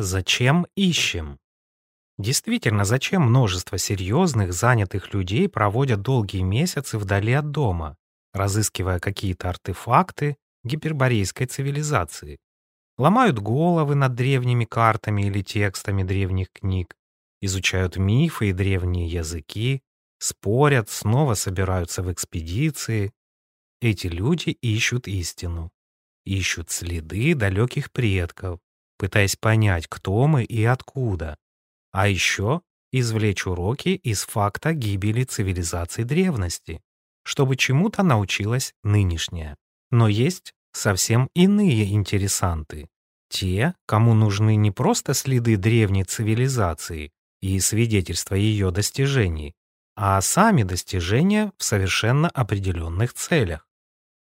Зачем ищем? Действительно, зачем множество серьезных, занятых людей проводят долгие месяцы вдали от дома, разыскивая какие-то артефакты гиперборейской цивилизации? Ломают головы над древними картами или текстами древних книг, изучают мифы и древние языки, спорят, снова собираются в экспедиции. Эти люди ищут истину, ищут следы далеких предков, пытаясь понять, кто мы и откуда. А еще извлечь уроки из факта гибели цивилизации древности, чтобы чему-то научилась нынешняя. Но есть совсем иные интересанты. Те, кому нужны не просто следы древней цивилизации и свидетельства ее достижений, а сами достижения в совершенно определенных целях.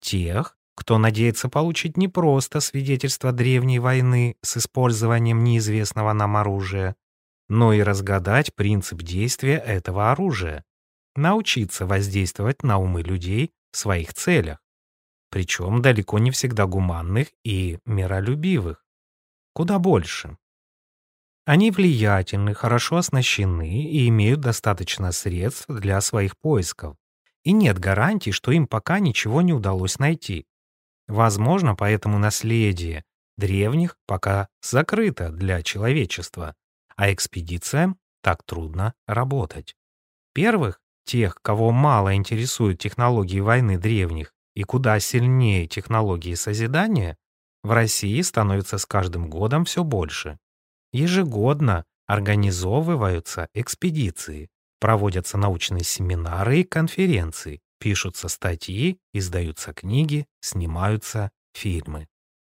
Тех, кто надеется получить не просто свидетельство древней войны с использованием неизвестного нам оружия, но и разгадать принцип действия этого оружия, научиться воздействовать на умы людей в своих целях, причем далеко не всегда гуманных и миролюбивых, куда больше. Они влиятельны, хорошо оснащены и имеют достаточно средств для своих поисков, и нет гарантий, что им пока ничего не удалось найти. Возможно, поэтому наследие древних пока закрыто для человечества, а экспедициям так трудно работать. Первых, тех, кого мало интересуют технологии войны древних и куда сильнее технологии созидания, в России становится с каждым годом все больше. Ежегодно организовываются экспедиции, проводятся научные семинары и конференции, пишутся статьи, издаются книги, снимаются фильмы.